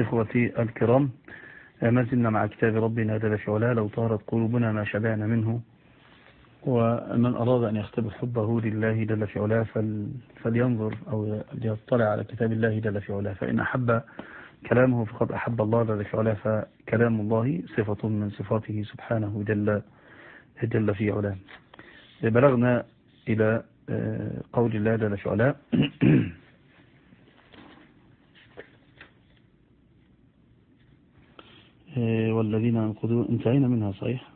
إخوتي الكرام ما زلنا مع كتاب ربنا جل علاه لو طارت قلوبنا ما شبعنا منه. ومن أراد أن يختبر حبه لله جل في علاه فلينظر أو ليطلع على كتاب الله جل علاه فإن أحب كلامه فقد أحب الله جل علاه فكلام الله صفة من صفاته سبحانه جل, جل في علاه. بلغنا إلى قول الله جل في علاه والذين ينقضون انتهينا منها صحيح؟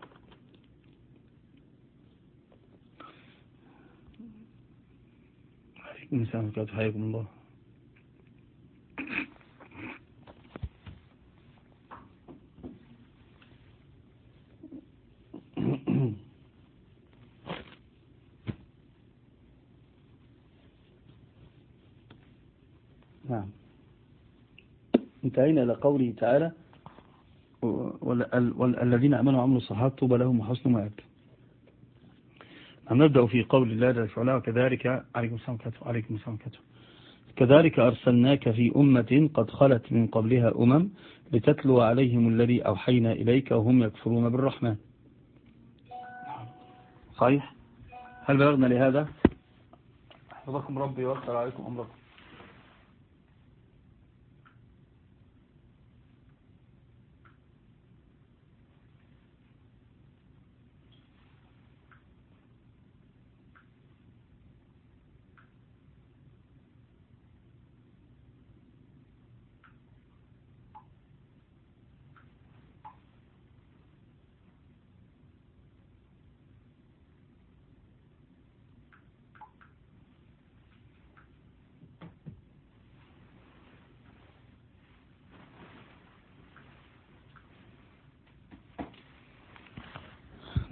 عليكم حياكم الله. نعم. انتهينا إلى قوله تعالى والذين أمنوا وعملوا الصحات طوبى لهم وحسن مآب. نبدأ في قول الله جل وعلا وكذلك عليكم السلام عليكم السلام كذلك أرسلناك في أمة قد خلت من قبلها أمم لتتلو عليهم الذي أوحينا إليك وهم يكفرون بالرحمن. صحيح؟ هل بلغنا لهذا؟ حفظكم ربي وأكثر عليكم أمركم.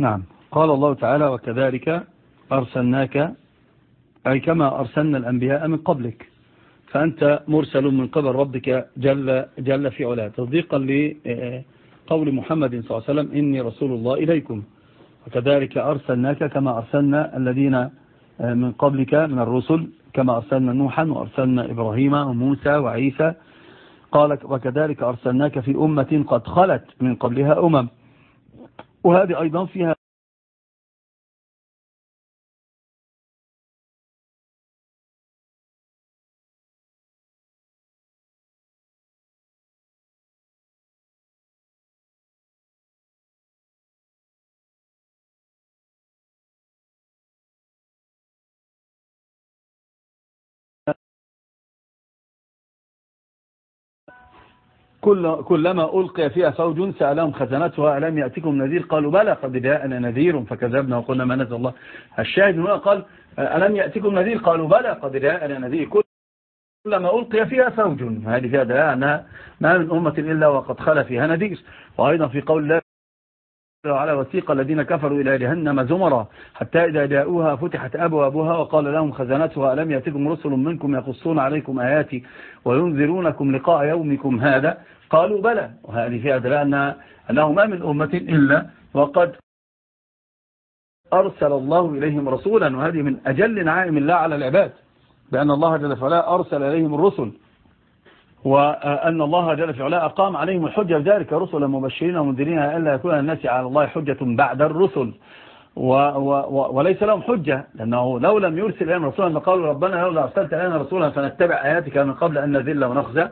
نعم. قال الله تعالى وكذلك أرسلناك أي كما أرسلنا الأنبياء من قبلك فأنت مرسل من قبل ربك جل, جل في علاه. تصديقا لقول محمد صلى الله عليه وسلم إني رسول الله إليكم. وكذلك أرسلناك كما أرسلنا الذين من قبلك من الرسل كما أرسلنا نوحا وأرسلنا إبراهيم وموسى وعيسى. قال وكذلك أرسلناك في أمة قد خلت من قبلها أمم. وهذه أيضا فيها كل كلما ألقي فيها فوج سألهم خزنتها ألم يأتكم نذير؟ قالوا بلى قد جاءنا نذير فكذبنا وقلنا ما نزل الله. الشاهد هنا قال ألم يأتكم نذير؟ قالوا بلى قد جاءنا نذير. كلما ألقي فيها فوج. هذه فيها دلاء أنها ما من أمة إلا وقد خلى فيها نذير. وأيضا في قول الله على وثيق الذين كفروا إلى جهنم زمرا حتى إذا جاءوها فتحت أبوابها وقال لهم خزنتها ألم يأتكم رسل منكم يقصون عليكم آياتي وينذرونكم لقاء يومكم هذا؟ قالوا بلى. وهذه فيها دلاء أنه ما من أمة إلا وقد أرسل الله إليهم رسولا. وهذه من أجل نعائم الله على العباد. بأن الله جل وعلا أرسل إليهم الرسل. وأن الله جل وعلا أقام عليهم الحجة. بذلك رسلا مبشرين ومنذرين ألا يكون الناس على الله حجة بعد الرسل. و و وليس لهم حجة لأنه لو لم يرسل إليهم رسولا لقالوا ربنا لولا أرسلت إلينا رسولا فنتبع آياتك من قبل أن نذل ونخزى.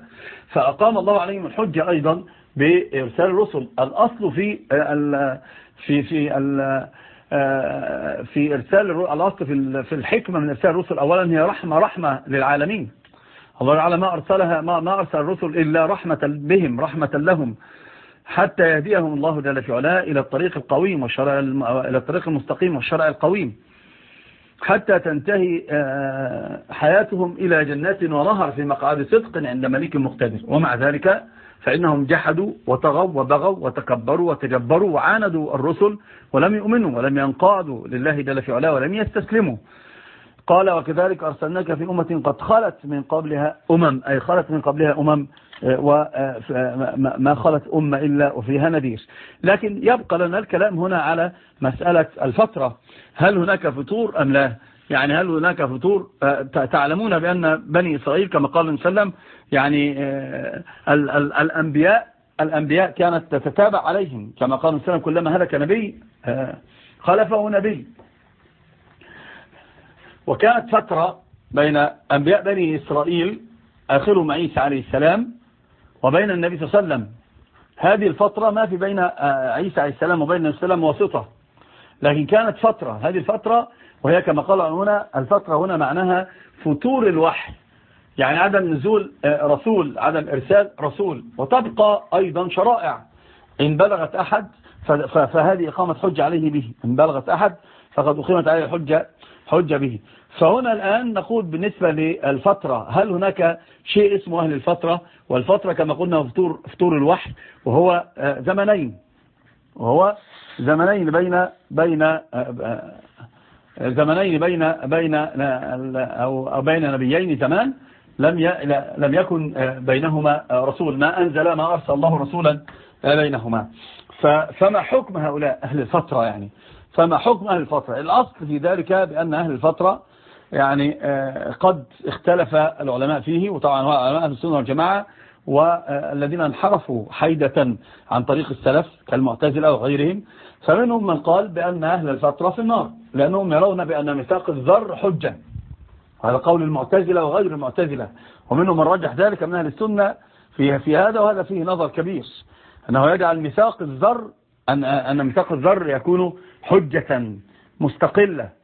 فأقام الله عليهم الحجة أيضا بإرسال الرسل. الأصل في ال في في ال في إرسال الأصل في في الحكمة من إرسال الرسل. أولا هي رحمة رحمة للعالمين. الله تعالى ما أرسلها ما, ما أرسل الرسل إلا رحمة بهم رحمة لهم. حتى يهديهم الله جل في علاه إلى الطريق القويم والشرع إلى الطريق المستقيم والشرع القويم. حتى تنتهي حياتهم إلى جنات ونهر في مقعد صدق عند ملك مقتدر. ومع ذلك فإنهم جحدوا وطغوا وبغوا وتكبروا وتجبروا وعاندوا الرسل ولم يؤمنوا ولم ينقادوا لله جل في علاه ولم يستسلموا. قال وكذلك أرسلناك في أمة قد خلت من قبلها أمم أي خلت من قبلها أمم وما خلت أمة إلا وفيها نذير. لكن يبقى لنا الكلام هنا على مسألة الفترة. هل هناك فطور أم لا؟ يعني هل هناك فطور تعلمون بأن بني إسرائيل كما قال النبي صلى الله عليه وسلم يعني ال ال الأنبياء الأنبياء كانت تتتابع عليهم. كما قال النبي صلى الله عليه وسلم كلما هلك نبي خلفه نبي. وكانت فترة بين أنبياء بني إسرائيل آخرهم عيسى عليه السلام وبين النبي صلى الله عليه وسلم. هذه الفترة ما في بين عيسى عليه السلام وبين النبي صلى الله عليه وسلم واسطة. لكن كانت فترة هذه الفترة وهي كما قال هنا الفترة هنا معناها فتور الوحي. يعني عدم نزول رسول عدم إرسال رسول. وتبقى أيضا شرائع. إن بلغت أحد فهذه إقامة حجة عليه به. إن بلغت أحد فقد أقيمت عليه الحجة حجة به. فهنا الآن نقول بالنسبة للفترة. هل هناك شيء اسمه أهل الفترة؟ والفترة كما قلنا فطور, فطور الوحي وهو زمنين. وهو زمنين بين بين زمنين بين بين أو بين نبيين زمان. لم لم يكن بينهما رسول. ما أنزل ما أرسل الله رسولا بينهما. فما حكم هؤلاء أهل الفترة يعني؟ فما حكم أهل الفترة؟ الأصل في ذلك بأن أهل الفترة يعني قد اختلف العلماء فيه وطبعا هو علماء السنة والجماعة والذين انحرفوا حيدة عن طريق السلف كالمعتزلة وغيرهم. فمنهم من قال بأن أهل الفترة في النار لأنهم يرون بأن ميثاق الذر حجة. هذا قول المعتزلة وغير المعتزلة. ومنهم من رجح ذلك من أهل السنة في, في هذا وهذا فيه نظر كبير. أنه يجعل ميثاق الذر أن, أن ميثاق الذر يكون حجة مستقلة.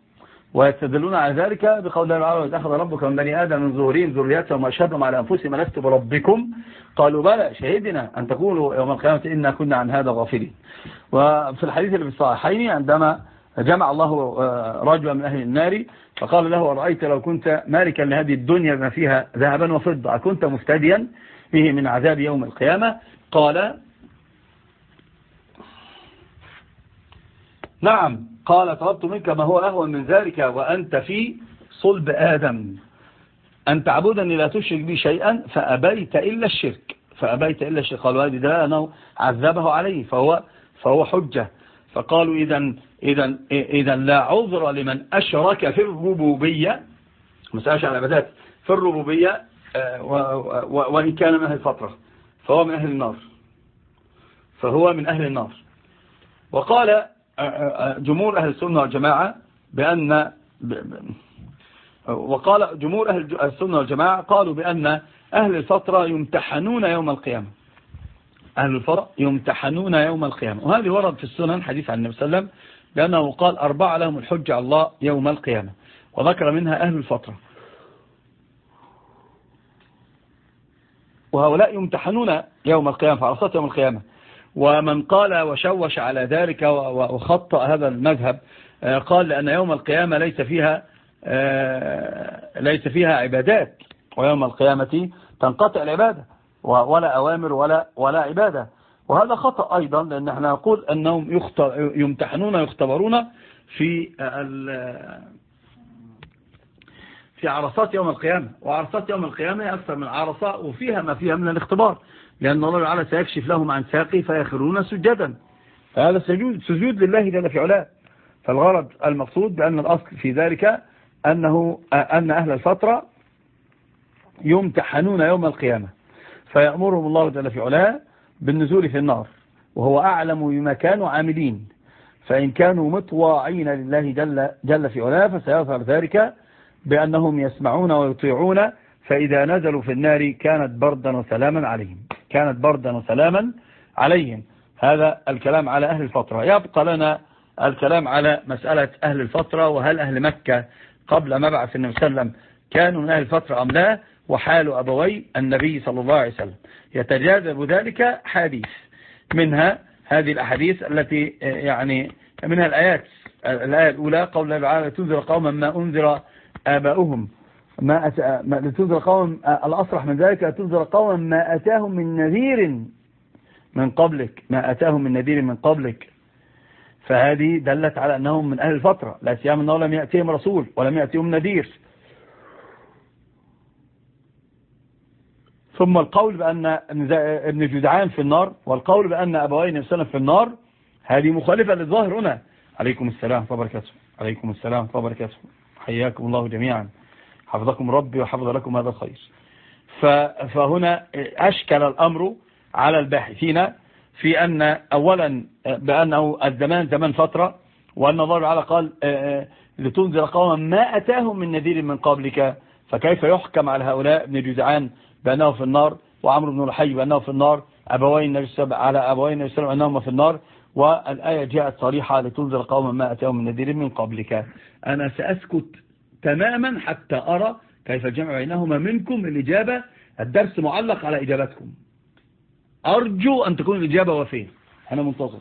ويستدلون على ذلك بقول الله تعالى أخذ ربك من بني آدم من ظهورهم ذريتهم وأشهدهم على أنفسهم لست بربكم؟ قالوا بلى شهدنا أن تقولوا يوم القيامة إنا كنا عن هذا غافلين. وفي الحديث اللي في الصحيحين عندما جمع الله رجلا من أهل النار فقال له أرأيت لو كنت مالكا لهذه الدنيا ما فيها ذهبا وفضة كنت مفتديا به من عذاب يوم القيامة؟ قال نعم. قال طلبت منك ما هو أهون من ذلك وأنت في صلب آدم. أن تعبدني لا تشرك بي شيئا فأبيت إلا الشرك. فأبيت إلا الشرك. قالوا هذه ده أنه عذبه عليه فهو, فهو حجة. فقالوا إذا إذا إذا لا عذر لمن أشرك في الربوبية. مسألة على العبادات. في الربوبية آه، وإن كان من أهل الفترة فهو من أهل النار. فهو من أهل النار. وقال جمهور أهل السنة والجماعة بأن وقال جمهور أهل السنة والجماعة قالوا بأن أهل الفترة يمتحنون يوم القيامة. أهل الفترة يمتحنون يوم القيامة. وهذه ورد في السنن حديث عن النبي صلى الله عليه وسلم بأنه قال أربعة لهم الحجة على الله يوم القيامة. وذكر منها أهل الفترة وهؤلاء يمتحنون يوم القيامة فعرصات يوم القيامة. ومن قال وشوش على ذلك وخطأ هذا المذهب آه، قال لأن يوم القيامة ليس فيها آه، ليس فيها عبادات. ويوم القيامة تنقطع العبادة ولا أوامر ولا ولا عبادة. وهذا خطأ أيضا لأن إحنا نقول أنهم يمتحنون يختبرون في في عرصات يوم القيامة. وعرصات يوم القيامة أكثر من عرصة وفيها ما فيها من الاختبار. لأن الله تعالى سيكشف لهم عن ساقي فيخرون سجدا. فهذا سجود, سجود لله جل في علاه. فالغرض المقصود بأن الأصل في ذلك أنه أن أهل الفترة يمتحنون يوم القيامة. فيأمرهم الله جل في علاه بالنزول في النار وهو أعلم بما كانوا عاملين. فإن كانوا مطواعين لله جل, جل في علاه فسيظهر ذلك بأنهم يسمعون ويطيعون فإذا نزلوا في النار كانت بردا وسلاما عليهم. كانت بردا وسلاما عليهم. هذا الكلام على أهل الفترة. يبقى لنا الكلام على مسألة أهل الفترة وهل أهل مكة قبل مبعث النبي صلى الله عليه وسلم كانوا من أهل الفترة أم لا؟ وحال أبوي النبي صلى الله عليه وسلم. يتجاذب ذلك حديث منها هذه الأحاديث التي يعني منها الآيات الآية الأولى قول الله تعالى تنذر قوما ما أنذر آباؤهم. ما أت... ما لتنذر قوم الأصرح من ذلك تنذر قوم ما أتاهم من نذير من قبلك ما أتاهم من نذير من قبلك. فهذه دلت على أنهم من أهل الفترة لا سيما أنه لم يأتيهم رسول ولم يأتيهم نذير. ثم القول بأن ابن جدعان في النار والقول بأن أبوين سنة في النار هذه مخالفة للظاهر هنا. عليكم السلام وبركاته. عليكم السلام وبركاته. حياكم الله جميعا. حفظكم ربي وحفظ لكم هذا الخير. فهنا أشكل الأمر على الباحثين في أن أولا بأنه الزمان زمان فترة وأن الله تعالى قال لتنذر قوما ما أتاهم من نذير من قبلك فكيف يحكم على هؤلاء ابن جزعان بأنه في النار؟ وعمرو بن الحي بأنه في النار أبوين على أبوين النبي صلى أنهما في النار والآية جاءت صريحة لتنذر قوما ما أتاهم من نذير من قبلك. أنا سأسكت تماما حتى أرى كيف الجمع بينهما منكم الإجابة الدرس معلق على إجابتكم. أرجو أن تكون الإجابة وفيه. أنا منتظر.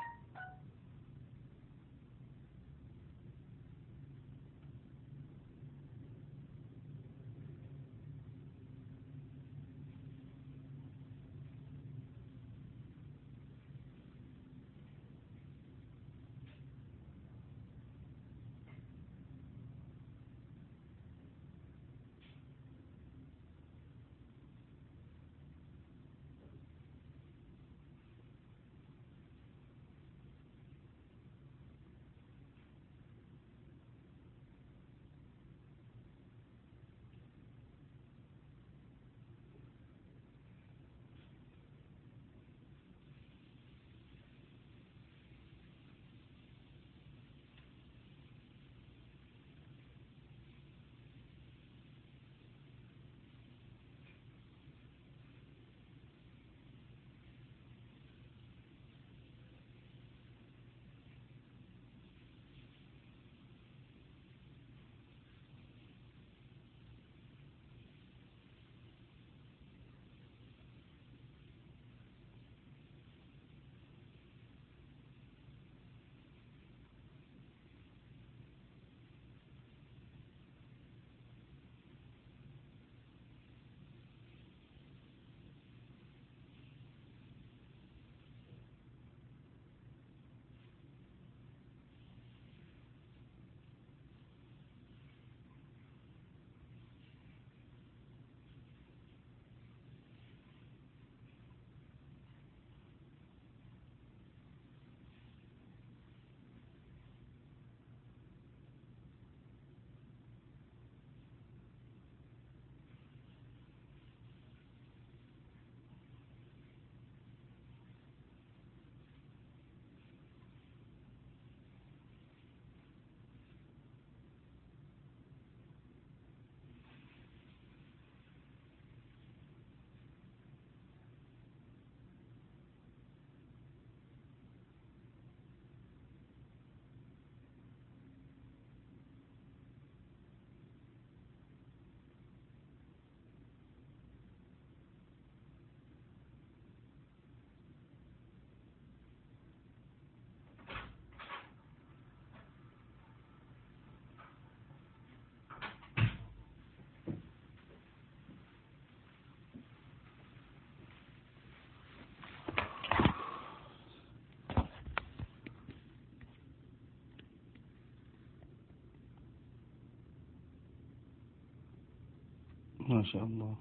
ما شاء الله.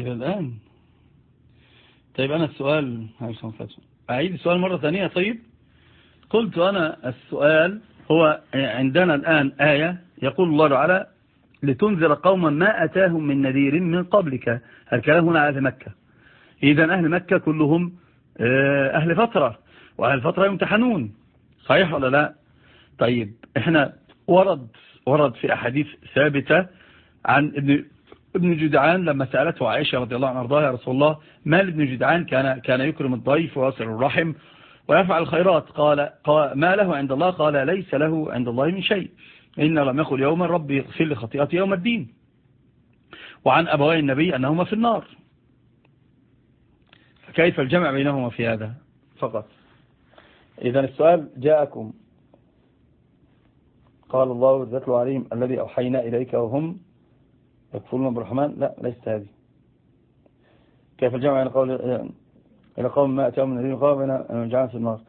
إلى الآن. طيب أنا السؤال أعيد السؤال مرة ثانية. طيب قلت أنا السؤال هو عندنا الآن آية يقول الله تعالى لتنذر قوما ما أتاهم من نذير من قبلك. الكلام هنا على مكة. إذا أهل مكة كلهم آه، أهل فترة وأهل فترة يمتحنون. صحيح ولا لا؟ طيب إحنا ورد ورد في أحاديث ثابتة عن ابن ابن جدعان لما سألته عائشة رضي الله عنها أرضاها يا رسول الله ما ابن جدعان كان كان يكرم الضيف ويصل الرحم ويفعل الخيرات؟ قال, قال ما له عند الله؟ قال ليس له عند الله من شيء. إن لم يقل يوما ربي يغفر خطيئتي يوم الدين. وعن أبوي النبي أنهما في النار. فكيف الجمع بينهما في هذا؟ فقط. إذا السؤال جاءكم. قال الله ذات عليهم الذي أوحينا إليك وهم يكفرون بالرحمن. لا ليست هذه. كيف الجمع إلى قول إلى قوم ما أتاهم من الذين قالوا بنا جعلنا في النار؟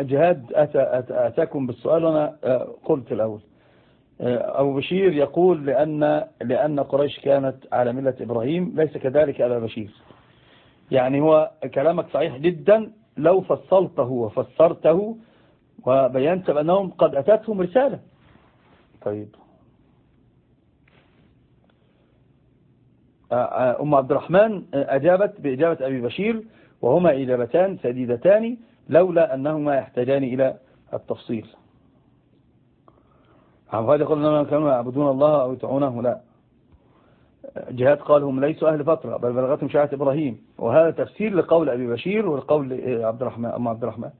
جهاد أتى أتاكم بالسؤال وأنا قلت الأول. أبو بشير يقول لأن لأن قريش كانت على ملة إبراهيم ليس كذلك أبا بشير. يعني هو كلامك صحيح جدا لو فصلته وفسرته وبينت بأنهم قد أتتهم رسالة. طيب. أم عبد الرحمن أجابت بإجابة أبي بشير وهما إجابتان سديدتان لولا أنهما يحتاجان إلى التفصيل. عن يقول أنهم كانوا يعبدون الله أو يتعونه لا. جهاد قال هم ليسوا أهل فترة بل بلغتهم شاعة إبراهيم. وهذا تفسير لقول أبي بشير ولقول عبد الرحمن أم عبد الرحمن.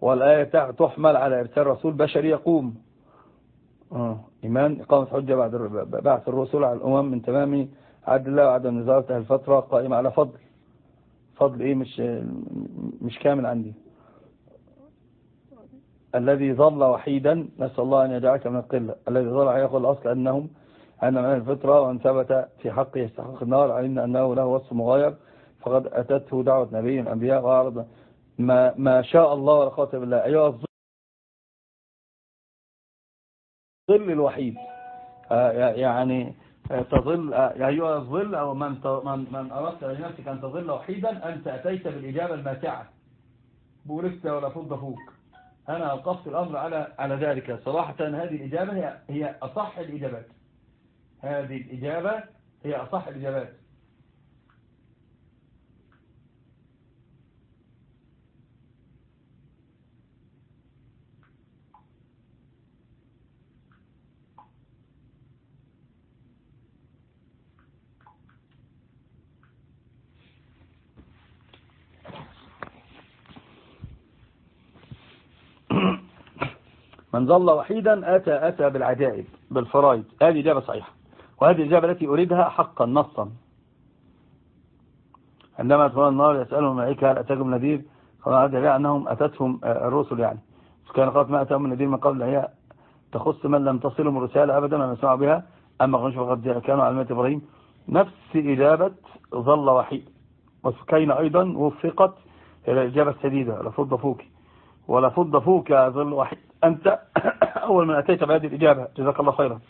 والآية تحمل على إرسال رسول بشري يقوم. آه. إيمان إقامة حجة بعد بعث الرسول على الأمم من تمام عدل الله وعدم نزارة الفترة قائمة على فضل. فضل إيه؟ مش مش كامل عندي. الذي ظل وحيدا نسأل الله أن يجعلك من القلة. الذي ظل يقول الأصل أنهم أن من الفطرة وأن ثبت في حقه يستحق النار علمنا أنه له وصف مغاير. فقد أتته دعوة نبي الأنبياء وعرض ما, ما شاء الله ولا قوة بالله. أيها الظل الوحيد. آه، يعني آه، تظل آه، أيها الظل أو من, من, من أردت لنفسك أن تظل وحيدا أنت أتيت بالإجابة الماتعة. بوركت ولا فض فوق. أنا أوقفت الأمر على على ذلك. صراحة هذه الإجابة هي هي أصح الإجابات. هذه الإجابة هي أصح الإجابات. من ظل وحيدا أتى أتى بالعجائب بالفرائض. هذه إجابة صحيحة. وهذه الإجابة التي أريدها حقا نصا. عندما يدخلون النار يسألهم الملائكة هل أتاكم نذير قالوا هذا أنهم أتتهم آه، الرسل يعني. كان قالت ما أتاهم النذير من قبل هي تخص من لم تصلهم الرسالة أبدا ما يسمعوا بها أما قلنش فقد كانوا على إبراهيم؟ نفس إجابة ظل وحيد. وسكين أيضا وفقت إلى الإجابة السديدة لفض فوك. ولفض فوك ظل وحيد. أنت أول من أتيت بهذه الإجابة. جزاك الله خيرا.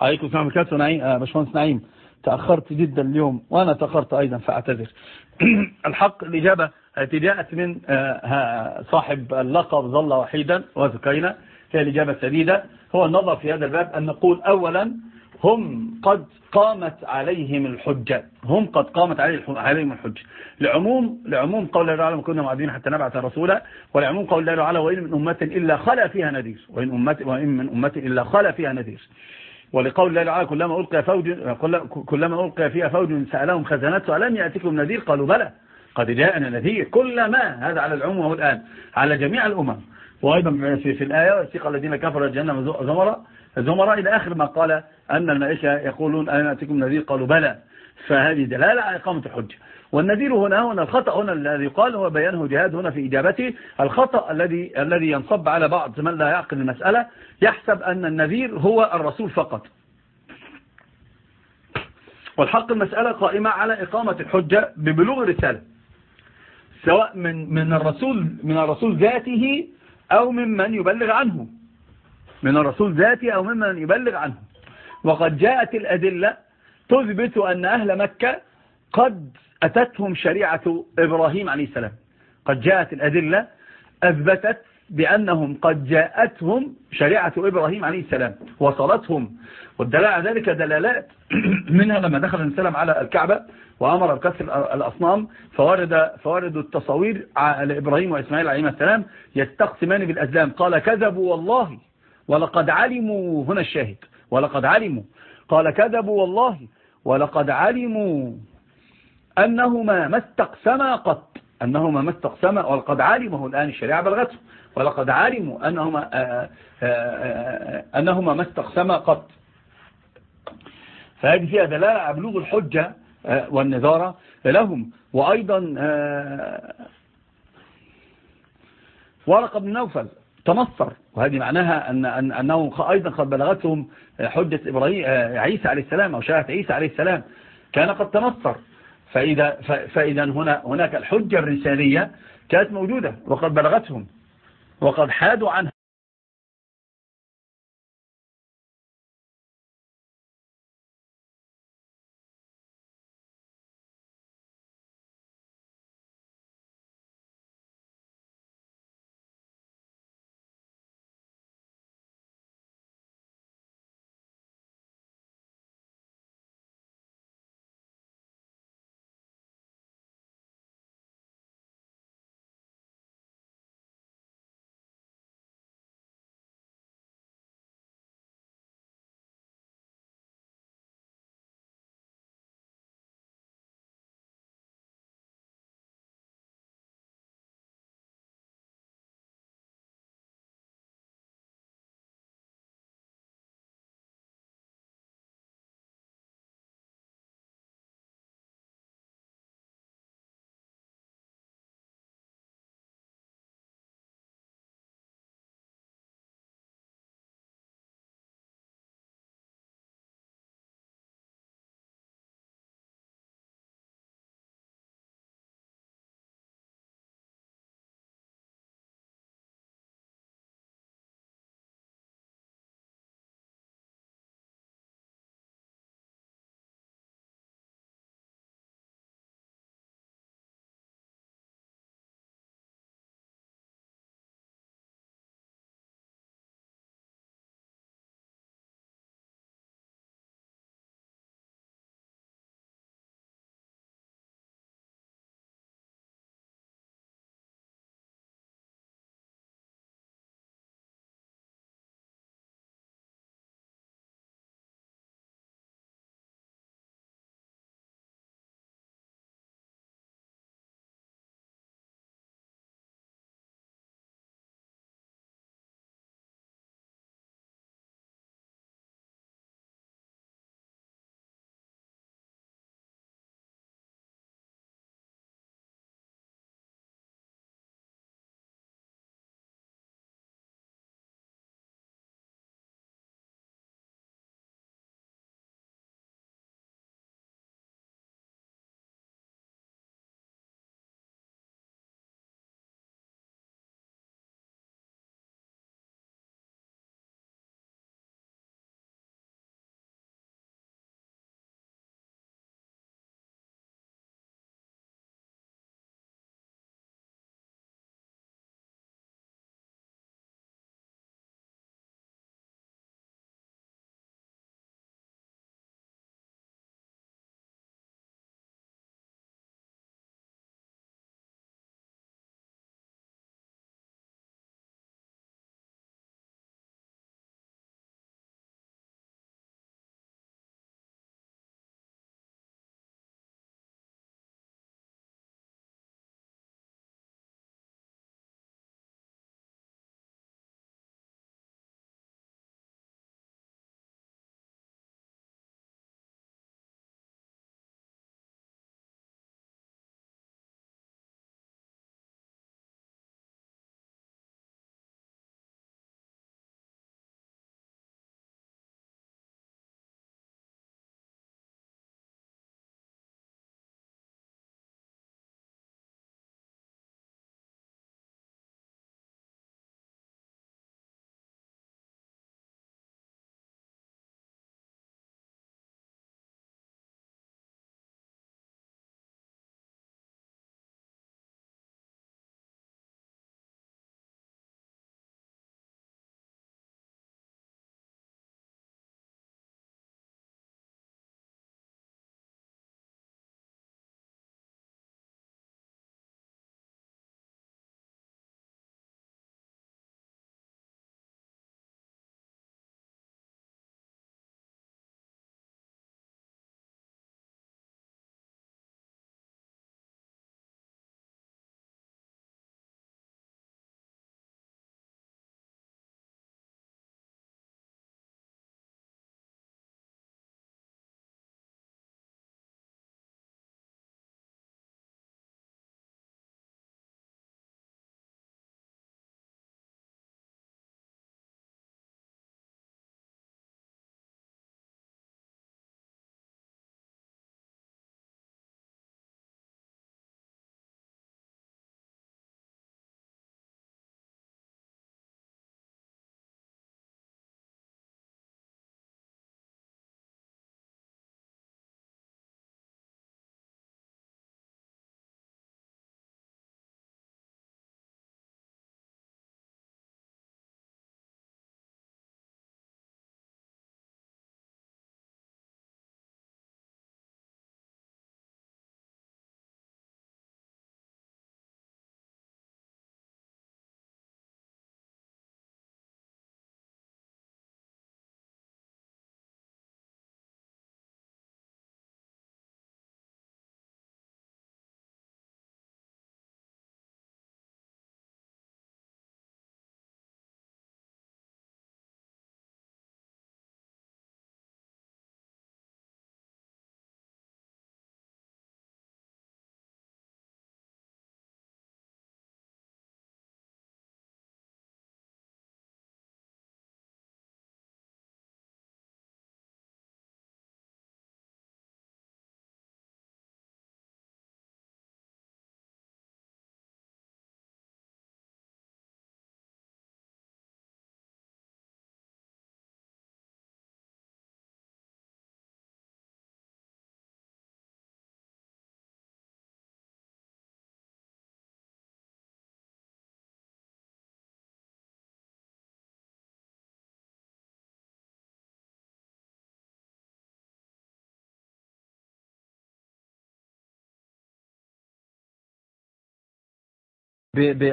عليكم السلام عليكم نعيم آه، باشمهندس نعيم. تأخرت جدا اليوم وأنا تأخرت أيضا فأعتذر. الحق الإجابة التي جاءت من آه، صاحب اللقب ظل وحيدا وذكينا هي الإجابة السديدة. هو النظر في هذا الباب أن نقول أولا هم قد قامت عليهم الحجة. هم قد قامت عليهم الحجة. لعموم لعموم قول الله تعالى كنا معدين حتى نبعث رسولا. ولعموم قول الله تعالى وإن من أمة إلا خلا فيها نذير. وإن, أمة وإن من أمة إلا خلا فيها نذير. ولقول الله تعالى كلما ألقى فوج كلما ألقى فيها فوج سألهم خزنته ألم يأتكم نذير؟ قالوا بلى. قد جاءنا نذير. كلما هذا على العموم وهو الآن على جميع الأمم. وأيضا في, في الآية وثيق الذين كفروا الجنة زمرا زمراء إلى آخر ما قال أن الملائكة يقولون أنا أتكم نذير؟ قالوا بلى. فهذه دلالة على إقامة الحجة والنذير هنا هنا الخطأ هنا الذي قال هو بيانه جهاد هنا في إجابته. الخطأ الذي الذي ينصب على بعض من لا يعقل المسألة يحسب أن النذير هو الرسول فقط. والحق المسألة قائمة على إقامة الحجة ببلوغ الرسالة سواء من من الرسول من الرسول ذاته أو ممن يبلغ عنه. من الرسول ذاته أو ممن يبلغ عنه. وقد جاءت الأدلة تثبت أن أهل مكة قد أتتهم شريعة إبراهيم عليه السلام. قد جاءت الأدلة أثبتت بأنهم قد جاءتهم شريعة إبراهيم عليه السلام وصلتهم. والدلاء على ذلك دلالات منها لما دخل السلام على الكعبة وأمر بكسر الأصنام فورد, فورد التصوير على إبراهيم وإسماعيل عليه السلام يستقسمان بالأزلام. قال كذبوا والله ولقد علموا. هنا الشاهد. ولقد علموا. قال كذبوا والله ولقد علموا أنهما ما استقسما قط. أنهما ما استقسما ولقد علمه. الآن الشريعة بلغته. ولقد علموا أنهما, آه، آه، آه، أنهما ما استقسما قط. فهذه فيها دلالة على بلوغ الحجة والنظارة لهم. وأيضا ورقة بن نوفل تنصر. وهذه معناها أن أن أنهم أيضا قد بلغتهم حجة إبراهيم عيسى عليه السلام أو شاهد عيسى عليه السلام. كان قد تنصر. فإذا, فإذا هنا هناك الحجة الرسالية كانت موجودة وقد بلغتهم. وقد حادوا عنها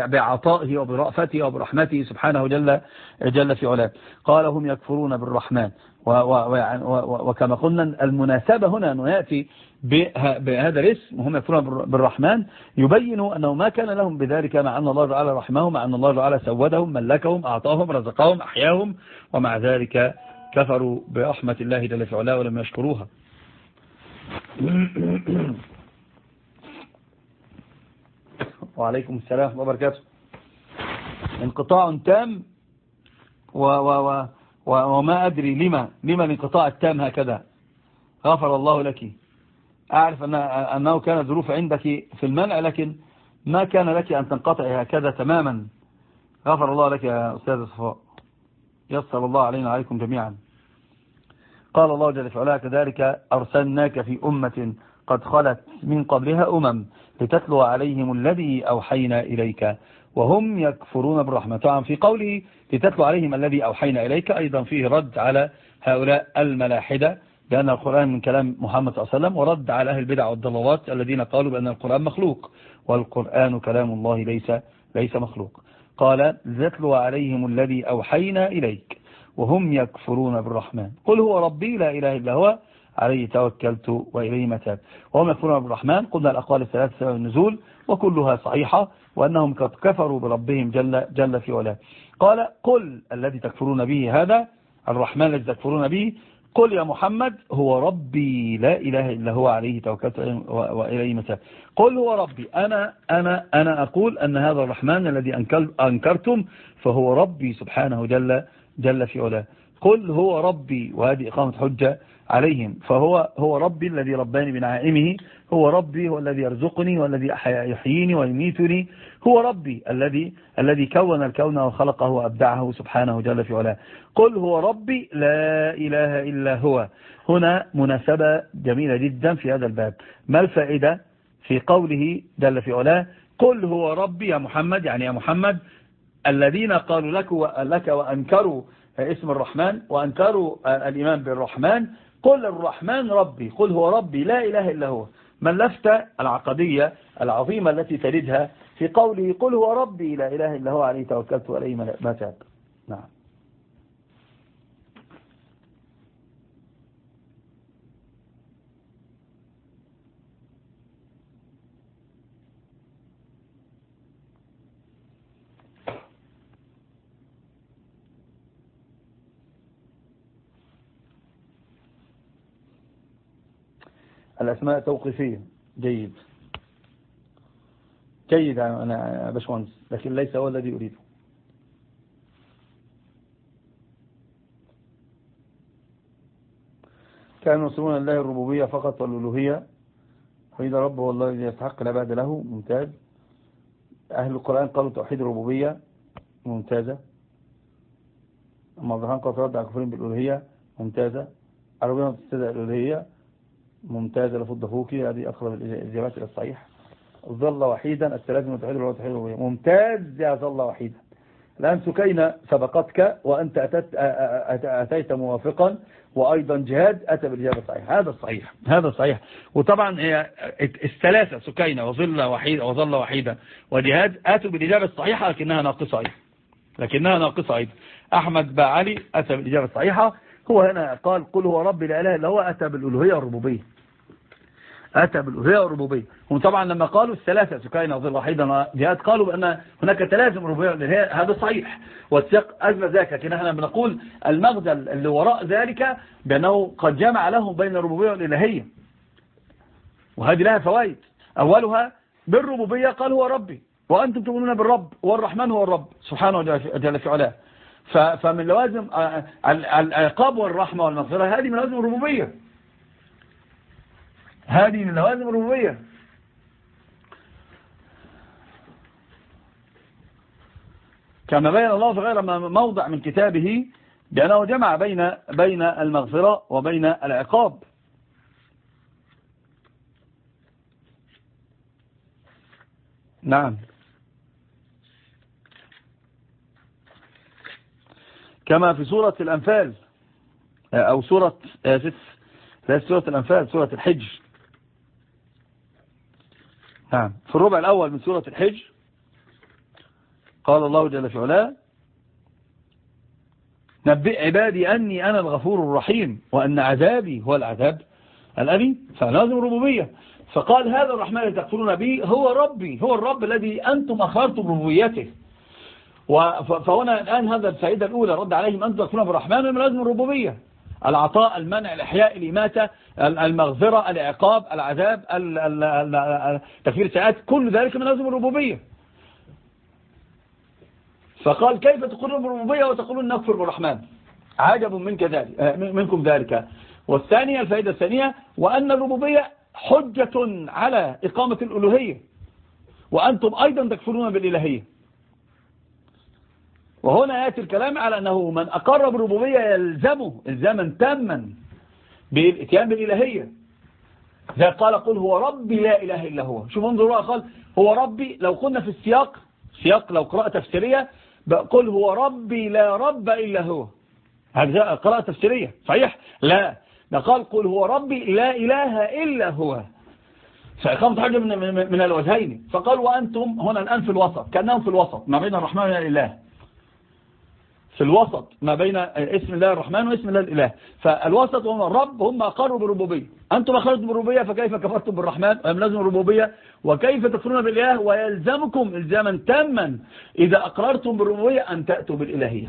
بعطائه وبرأفته وبرحمته سبحانه جل, جل في علاه. قال هم يكفرون بالرحمن. وكما قلنا المناسبة هنا أنه يأتي بهذا الاسم وهم يكفرون بالرحمن. يبين أنه ما كان لهم بذلك مع أن الله تعالى رحمهم مع أن الله تعالى سودهم ملكهم أعطاهم رزقهم أحياهم. ومع ذلك كفروا برحمة الله جل في علاه ولم يشكروها. وعليكم السلام وبركاته. انقطاع تام و و و وما أدري لما لما الانقطاع التام هكذا. غفر الله لك. أعرف أن أنه كان ظروف عندك في المنع لكن ما كان لك أن تنقطع هكذا تماما. غفر الله لك يا أستاذ صفاء. يسر الله علينا وعليكم جميعا. قال الله جل وعلا كذلك أرسلناك في أمة قد خلت من قبلها أمم لتتلو عليهم الذي أوحينا إليك وهم يكفرون بالرحمة. طبعا في قوله لتتلو عليهم الذي أوحينا إليك أيضا فيه رد على هؤلاء الملاحدة بأن القرآن من كلام محمد صلى الله عليه وسلم ورد على أهل البدع والضلالات الذين قالوا بأن القرآن مخلوق والقرآن كلام الله ليس ليس مخلوق. قال ذتلو عليهم الذي أوحينا إليك وهم يكفرون بالرحمن. قل هو ربي لا إله إلا هو عليه توكلت وإليه متاب. وهم يكفرون بالرحمن قلنا الأقوال الثلاثة سبب النزول وكلها صحيحة وأنهم قد كفروا بربهم جل, جل في علاه. قال قل الذي تكفرون به هذا الرحمن الذي تكفرون به قل يا محمد هو ربي لا إله إلا هو عليه توكلت وإليه متاب. قل هو ربي. أنا, أنا, أنا أقول أن هذا الرحمن الذي أنكرتم فهو ربي سبحانه جل, جل في علاه. قل هو ربي وهذه إقامة حجة. عليهم. فهو هو ربي الذي رباني بنعائمه هو ربي هو الذي يرزقني والذي يحييني ويميتني هو ربي الذي الذي كون الكون وخلقه وأبدعه سبحانه جل في علاه. قل هو ربي لا إله إلا هو. هنا مناسبة جميلة جدا في هذا الباب. ما الفائدة في قوله جل في علاه؟ قل هو ربي يا محمد يعني يا محمد الذين قالوا لك لك وأنكروا اسم الرحمن وأنكروا الإيمان بالرحمن قل الرحمن ربي قل هو ربي لا إله إلا هو. من لفت العقدية العظيمة التي تردها في قوله قل هو ربي لا إله إلا هو عليه توكلت وعليه متاب نعم. الأسماء توقيفية. جيد. جيد أنا باشمهندس لكن ليس هو الذي أريده. كانوا يسمون الله الربوبية فقط والألوهية. وإذا رب والله يستحق العباد له. ممتاز. أهل القرآن قالوا توحيد الربوبية. ممتازة. أما الظهران قالوا رد على بالألوهية. ممتازة. عربية تستدعي الألوهية. ممتازة لفض فوكي هذه أقرب الإجابات إلى الصحيح. ظل وحيدا الثلاث المتحد والوحيد الوحيد ممتاز يا ظل وحيدا. الآن سكينة سبقتك وأنت أتت أتيت موافقا وأيضا جهاد أتى بالإجابة الصحيحة. هذا الصحيح هذا الصحيح. وطبعا الثلاثة سكينة وظل وحيدا وظل وحيدا. وجهاد أتوا بالإجابة الصحيحة لكنها ناقصة أيضا. لكنها ناقصة أيضا. أحمد باعلي أتى بالإجابة الصحيحة. هو هنا قال قل هو ربي لا إله إلا هو أتى بالألوهية والربوبية. أتى بالألوهية والربوبية. هم طبعا لما قالوا الثلاثة سكاين ظل وحيدا جهاد قالوا بأن هناك تلازم ربوبية هذا صحيح. والسياق أجمل ذلك لكن إحنا بنقول المغزى اللي وراء ذلك بأنه قد جمع لهم بين الربوبية والإلهية. وهذه لها فوائد. أولها بالربوبية قال هو ربي وأنتم تؤمنون بالرب والرحمن هو الرب سبحانه وجل في علاه. فمن لوازم العقاب والرحمة والمغفرة هذه من لوازم الربوبية. هذه من لوازم الربوبية. كما بين الله في غير موضع من كتابه بأنه جمع بين بين المغفرة وبين العقاب. نعم. كما في سورة الأنفال أو سورة لا سورة الأنفال سورة الحج نعم. في الربع الأول من سورة الحج قال الله جل في علاه نبئ عبادي أني أنا الغفور الرحيم وأن عذابي هو العذاب الأليم. فلازم ربوبية. فقال هذا الرحمن الذي تقتلون به هو ربي هو الرب الذي أنتم أخرتم ربوبيته. فهنا الآن هذا الفائدة الأولى رد عليهم أنتم تقتلون بالرحمن ومن لازم الربوبية. العطاء المنع الإحياء الإماتة المغفرة العقاب العذاب تكفير الساعات كل ذلك من لازم الربوبية. فقال كيف تقولون بالربوبية وتقولون نكفر بالرحمن؟ عجب منك ذلك منكم ذلك. والثانية الفائدة الثانية وأن الربوبية حجة على إقامة الألوهية. وأنتم أيضا تكفرون بالإلهية. وهنا يأتي الكلام على أنه من أقر بالربوبية يلزمه الزمن تاما بالإتيان بالإلهية. زي قال قل هو ربي لا إله إلا هو. شوف انظروا قال هو ربي لو قلنا في السياق سياق لو قراءة تفسيرية قل هو ربي لا رب إلا هو. هذا قراءة تفسيرية. صحيح؟ لا. ده قال قل هو ربي لا إله إلا هو. فإقامة حاجة من, من الوجهين. فقال وأنتم هنا الآن في الوسط كأنهم في الوسط ما بين الرحمن والإله. في الوسط ما بين اسم الله الرحمن واسم الله الإله. فالوسط هم الرب هم أقروا بالربوبية. أنتم أخرجتم بالربوبية فكيف كفرتم بالرحمن؟ وهم لازم الربوبية؟ وكيف تكفرون بالإله؟ ويلزمكم إلزاما تاما. إذا أقررتم بالربوبية أن تأتوا بالإلهية.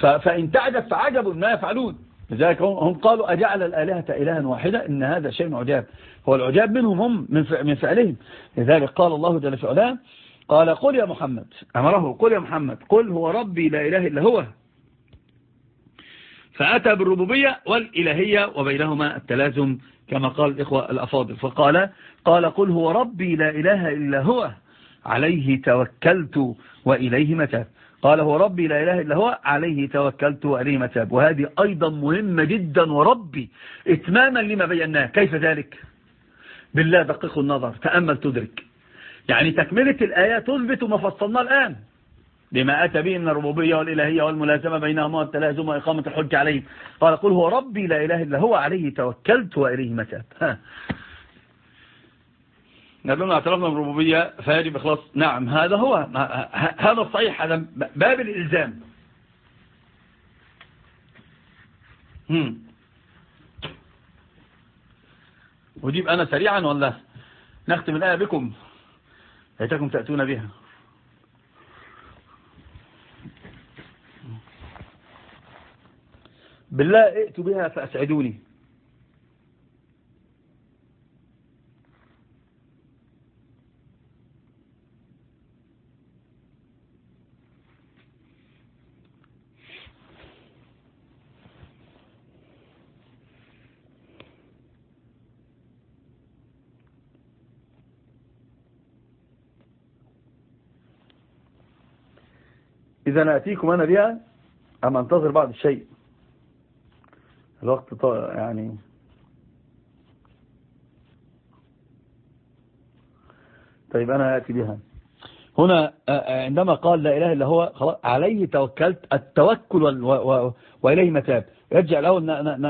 فإن تعجب فعجب ما يفعلون. لذلك هم قالوا أجعل الآلهة إلها واحدة؟ إن هذا شيء عجاب. هو العجاب منهم هم من فعلهم. لذلك قال الله جل في علاه قال قل يا محمد. أمره قل يا محمد قل هو ربي لا إله إلا هو. فأتى بالربوبية والإلهية وبينهما التلازم كما قال الإخوة الأفاضل. فقال قال قل هو ربي لا إله إلا هو. عليه توكلت وإليه متاب. قال هو ربي لا إله إلا هو عليه توكلت وإليه متاب. وهذه أيضا مهمة جدا وربي إتماما لما بيناه. كيف ذلك؟ بالله دقيق النظر تأمل تدرك. يعني تكملة الآية تثبت ما فصلناه الآن. بما أتى به من الربوبية والإلهية والملازمة بينهما والتلازم وإقامة الحج عليهم. قال قل هو ربي لا إله إلا هو عليه توكلت وإليه متاب. نقول اعترفنا بالربوبية فيجب إخلاص. نعم هذا هو هذا الصحيح هذا باب الإلزام. وجيب أنا سريعا ولا نختم الآية بكم؟ ليتكم تأتون بها. بالله ائتوا بها فأسعدوني. إذا نأتيكم أنا بها أم أنتظر بعض الشيء؟ الوقت يعني. طيب أنا أتي بها. هنا عندما قال لا إله إلا هو عليه توكلت التوكل وإليه متاب. يرجع الأول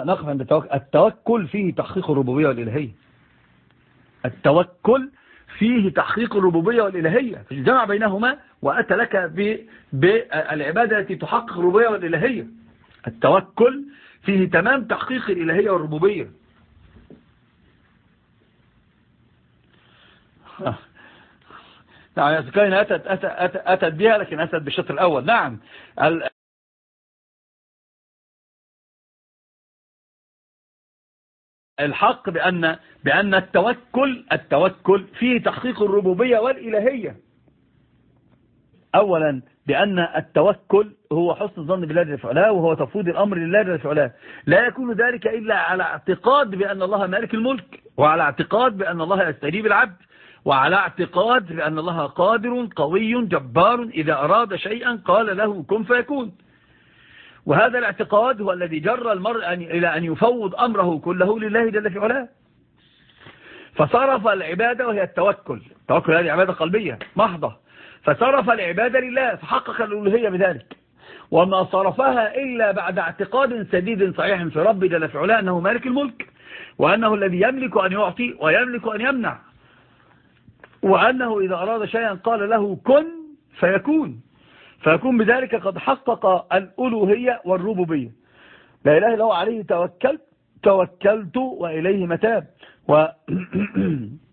نقف عند التوكل التوكل فيه تحقيق الربوبية والإلهية. التوكل فيه تحقيق الربوبية والإلهية. الجمع بينهما وأتى لك بالعبادة التي تحقق الربوبية والإلهية التوكل فيه تمام تحقيق الإلهية والربوبية. نعم يا سكاين أتت, أتت, أتت, بها لكن أتت بالشطر الأول. نعم. الحق بأن, بأن التوكل التوكل فيه تحقيق الربوبية والإلهية. أولا بأن التوكل هو حسن الظن بالله جل وعلا وهو تفويض الأمر لله جل وعلا لا يكون ذلك إلا على اعتقاد بأن الله مالك الملك وعلى اعتقاد بأن الله يستجيب العبد وعلى اعتقاد بأن الله قادر قوي جبار إذا أراد شيئا قال له كن فيكون. وهذا الاعتقاد هو الذي جر المرء إلى أن يفوض أمره كله لله جل في علاه. فصرف العبادة وهي التوكل. التوكل هذه عبادة قلبية محضة. فصرف العبادة لله فحقق الألوهية بذلك. وما صرفها إلا بعد اعتقاد سديد صحيح في رب جل في علاه أنه مالك الملك وأنه الذي يملك أن يعطي ويملك أن يمنع. وأنه إذا أراد شيئا قال له كن فيكون. فيكون بذلك قد حقق الألوهية والربوبية. لا إله إلا هو عليه توكلت توكلت وإليه متاب. و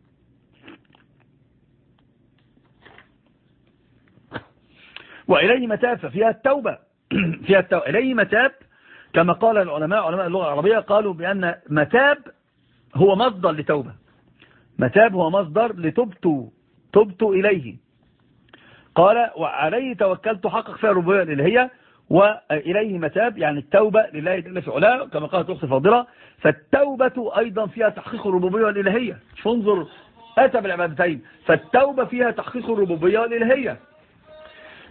وإليه متاب ففيها التوبة. فيها التوبة. إليه متاب. كما قال العلماء علماء اللغة العربية قالوا بأن متاب هو مصدر لتوبة. متاب هو مصدر لتبت تبت إليه. قال وعليه توكلت حقق فيها الربوبية الإلهية وإليه متاب. يعني التوبة لله جل في علاه كما قالت أخت فاضلة فالتوبة أيضا فيها تحقيق الربوبية والإلهية فانظر أتى بالعبادتين. فالتوبة فيها تحقيق الربوبية والإلهية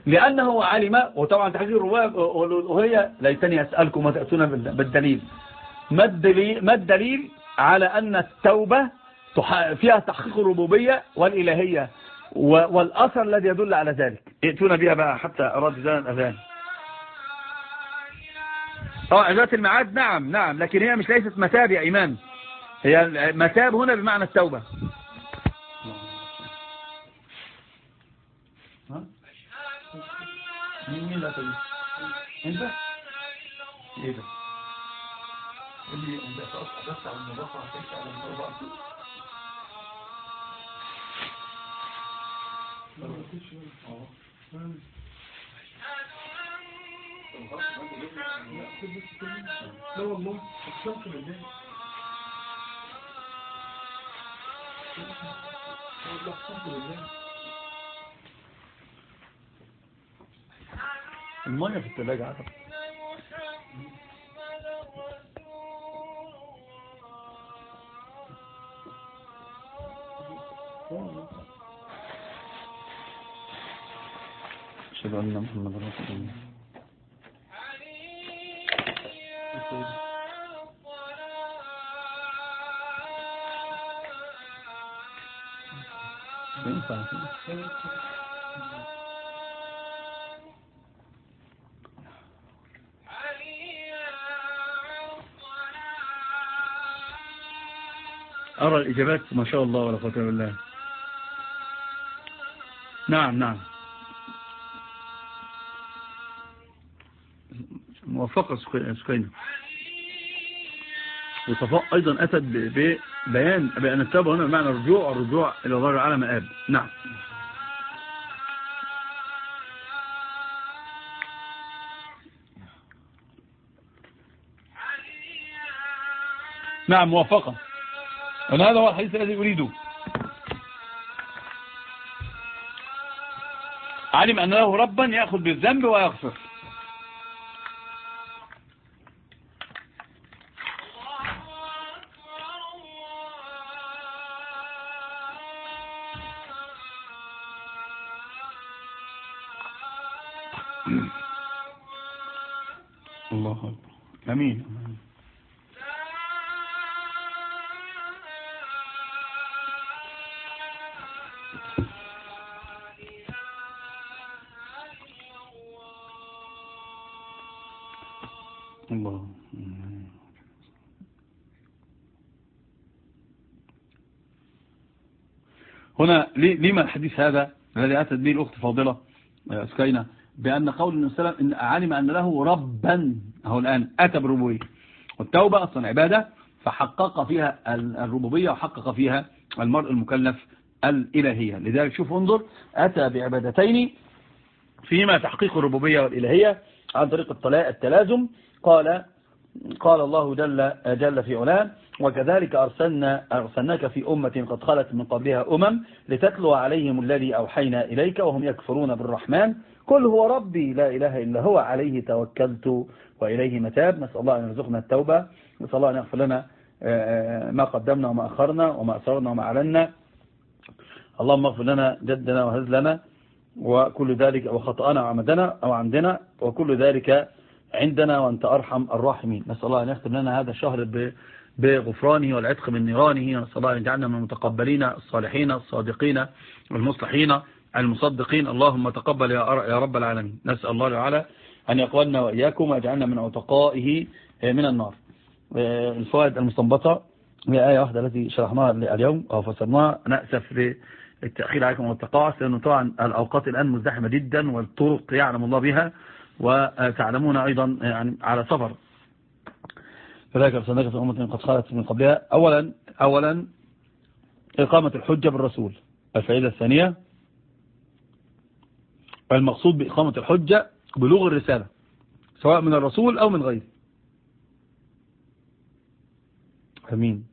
لأنه علم وطبعا تحقيق الربوبية والإلهية ليتني أسألكم وتأتون بالدليل. ما الدليل, ما الدليل على أن التوبة فيها تحقيق الربوبية والإلهية والأثر الذي يدل على ذلك؟ ائتونا بها بقى حتى أراد زان الأذان. آه عبادة المعاد نعم نعم لكن هي مش ليست متاب يا إمام هي متاب هنا بمعنى التوبة. مين مين لا تجيب انت؟ إيه ده؟ اللي انت بس على المضافة على المضافة لا والله اقسمت بالله والله اقسمت بالله المية في الثلاجة عارف أشهد أن محمد رسول الله. ينفع. أرى الإجابات ما شاء الله ولا قوة بالله. نعم نعم. موفقة سكينة وصفاء أيضا أتت ببيان بأن التوبة هنا بمعنى الرجوع الرجوع إلى الله على مآب نعم. نعم موفقة أنا هذا هو الحديث الذي أريده. علم أن له ربا يأخذ بالذنب ويغفر. هنا لما الحديث هذا الذي أتت به الأخت فاضلة سكينة؟ بأن قول النبي صلى الله عليه وسلم علم أن له ربا. هو الآن أتى بالربوبية. والتوبة أصلا عبادة فحقق فيها الربوبية وحقق فيها المرء المكلف الإلهية. لذلك شوف انظر أتى بعبادتين فيما تحقيق الربوبية والإلهية عن طريق التلازم. قال قال الله جل, جل في علاه وكذلك أرسلنا أرسلناك في أمة قد خلت من قبلها أمم لتتلو عليهم الذي أوحينا إليك وهم يكفرون بالرحمن. قل هو ربي لا إله إلا هو عليه توكلت وإليه متاب. نسأل الله أن يرزقنا التوبة نسأل الله أن يغفر لنا ما قدمنا وما أخرنا وما أسررنا وما أعلنا. اللهم اغفر لنا جدنا وهزلنا وكل ذلك وخطأنا وعمدنا أو عمدنا وكل ذلك عندنا وأنت أرحم الراحمين. نسأل الله أن يختم لنا هذا الشهر بغفرانه والعتق من نيرانه. نسأل الله أن يجعلنا من المتقبلين الصالحين الصادقين المصلحين المصدقين. اللهم تقبل يا رب العالمين. نسأل الله تعالى أن يقبلنا وإياكم ويجعلنا من عتقائه من النار. الفوائد المستنبطة هي آية واحدة التي شرحناها اليوم أو فسرناها. نأسف التأخير عليكم والتقاعس لأنه طبعا الأوقات الآن مزدحمة جدا والطرق يعلم الله بها وتعلمون أيضا يعني على سفر. فذلك في أمة قد خلت من قبلها. أولا أولا إقامة الحجة بالرسول. الفائدة الثانية المقصود بإقامة الحجة بلوغ الرسالة سواء من الرسول أو من غيره. أمين.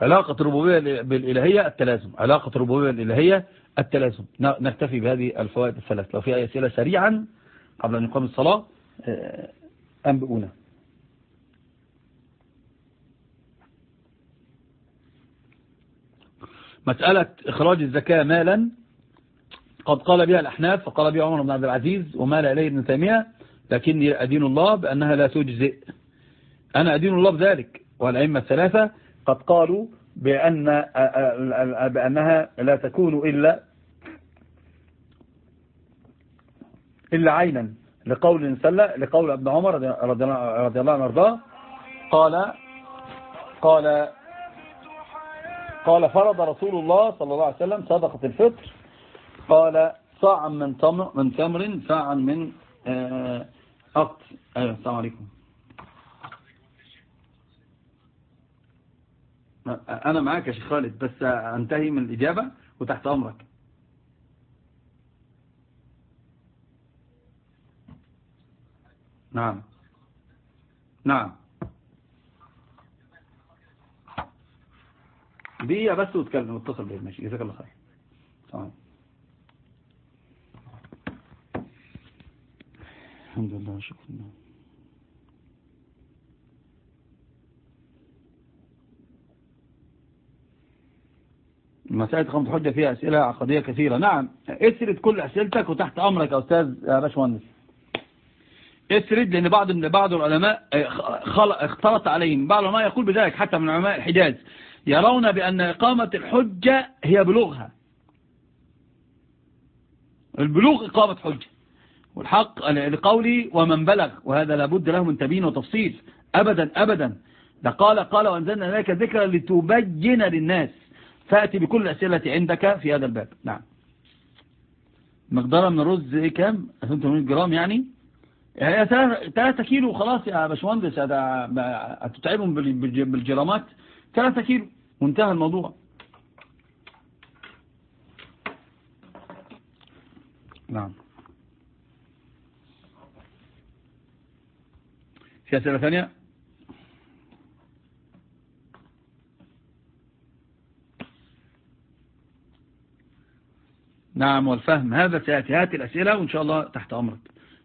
علاقة الربوبية بالإلهية التلازم. علاقة الربوبية بالإلهية التلازم. نكتفي بهذه الفوائد الثلاث. لو في أي أسئلة سريعا قبل أن يقام الصلاة آه، أنبئونا. مسألة إخراج الزكاة مالا. قد قال بها الأحناف فقال بها عمر بن عبد العزيز ومال إليه ابن تيمية لكني أدين الله بأنها لا تجزئ أنا أدين الله بذلك. والأئمة الثلاثة قد قالوا بأن بأنها لا تكون إلا إلا عينا. لقول سلة لقول ابن عمر رضي الله عنه وارضاه قال قال قال فرض رسول الله صلى الله عليه وسلم صدقة الفطر. قال صاعا من تمر من تمر صاعا من آه، أقط. أيوة السلام عليكم. أنا معاك يا شيخ خالد بس أنتهي من الإجابة وتحت أمرك. نعم. نعم. دقيقة بس وتكلم واتصل بيه ماشي جزاك الله خير. تمام. الحمد لله شكرا. مسألة خمس حجة فيها أسئلة عقدية كثيرة. نعم اسرد كل أسئلتك وتحت أمرك يا أستاذ باشمهندس. اسرد لأن بعض بعض العلماء اختلط عليهم. بعض العلماء يقول بذلك حتى من علماء الحجاز. يرون بأن إقامة الحجة هي بلوغها. البلوغ إقامة حجة. والحق لقولي ومن بلغ وهذا لابد له من تبين وتفصيل. أبدا أبدا. ده قال قال وأنزلنا إليك ذكرى لتبين للناس. فأتي بكل الأسئلة عندك في هذا الباب. نعم. مقدار من الرز إيه كام؟ 800 جرام يعني؟ هي 3 كيلو خلاص يا باشمهندس. هتتعبهم بالجرامات. 3 كيلو. وانتهى الموضوع. نعم. في أسئلة ثانية؟ نعم والفهم هذا سيأتي. هات الأسئلة وإن شاء الله تحت أمرك.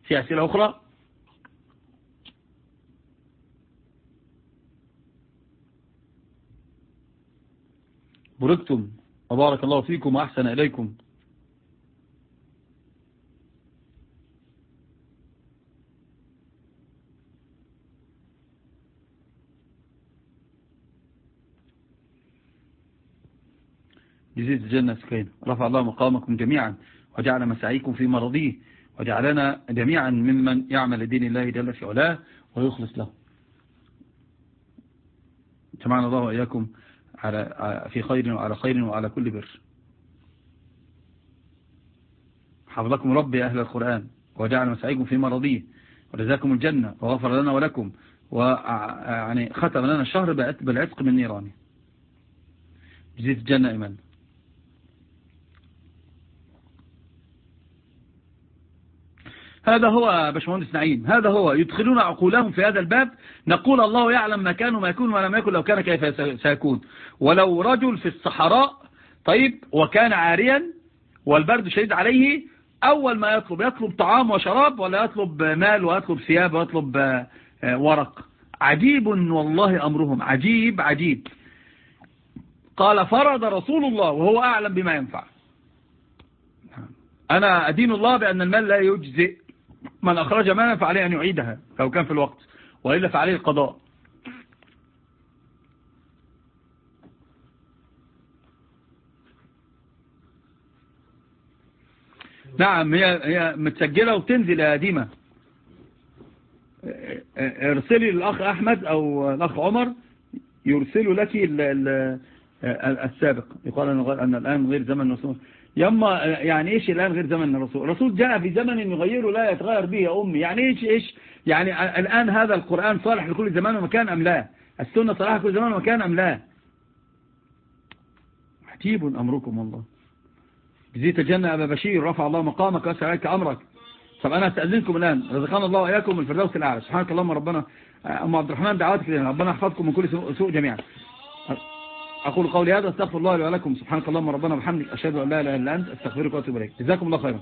في أسئلة أخرى؟ بركتم وبارك الله فيكم وأحسن إليكم. جزيت الجنة سكين رفع الله مقامكم جميعا وجعل مساعيكم في مرضيه وجعلنا جميعا ممن يعمل لدين الله جل في علاه ويخلص له. جمعنا الله وإياكم على في خير وعلى خير وعلى كل بر. حفظكم ربي أهل القرآن وجعل مساعيكم في مرضيه ورزاكم الجنة وغفر لنا ولكم ويعني ختم لنا الشهر بالعتق من نيرانه. جزيت الجنة إيمان هذا هو باشمهندس نعيم. هذا هو يدخلون عقولهم في هذا الباب. نقول الله يعلم ما كان وما يكون ولم يكن لو كان كيف سيكون. ولو رجل في الصحراء طيب وكان عاريا والبرد شديد عليه أول ما يطلب يطلب طعام وشراب ولا يطلب مال ويطلب ثياب ويطلب آه، ورق. عجيب والله أمرهم. عجيب عجيب. قال فرض رسول الله وهو أعلم بما ينفع. أنا أدين الله بأن المال لا يجزئ من أخرج مالا فعليه أن يعيدها لو كان في الوقت وإلا فعليه القضاء. نعم هي هي متسجلة وتنزل يا ديمة ارسلي للأخ أحمد أو الأخ عمر يرسل لك ال ال السابق. يقال أن الآن غير زمن الرسول يما يعني إيش الآن غير زمن الرسول؟ الرسول جاء في زمن يغيره لا يتغير به يا أمي. يعني إيش إيش؟ يعني الآن هذا القرآن صالح لكل زمان ومكان أم لا؟ السنة صالحة لكل زمان ومكان أم لا؟ عجيب أمركم والله. جزيت الجنة أبا بشير رفع الله مقامك واسع عليك أمرك. طب أنا أستأذنكم الآن. رزقنا الله وإياكم الفردوس الأعلى. سبحانك اللهم ربنا أم عبد الرحمن دعواتك لنا ربنا يحفظكم من كل سوء جميعا. أقول قولي هذا أستغفر الله لي ولكم. سبحانك اللهم ربنا وبحمدك أشهد أن لا إله إلا أنت أستغفرك وأتوب إليك. جزاكم الله خيرا.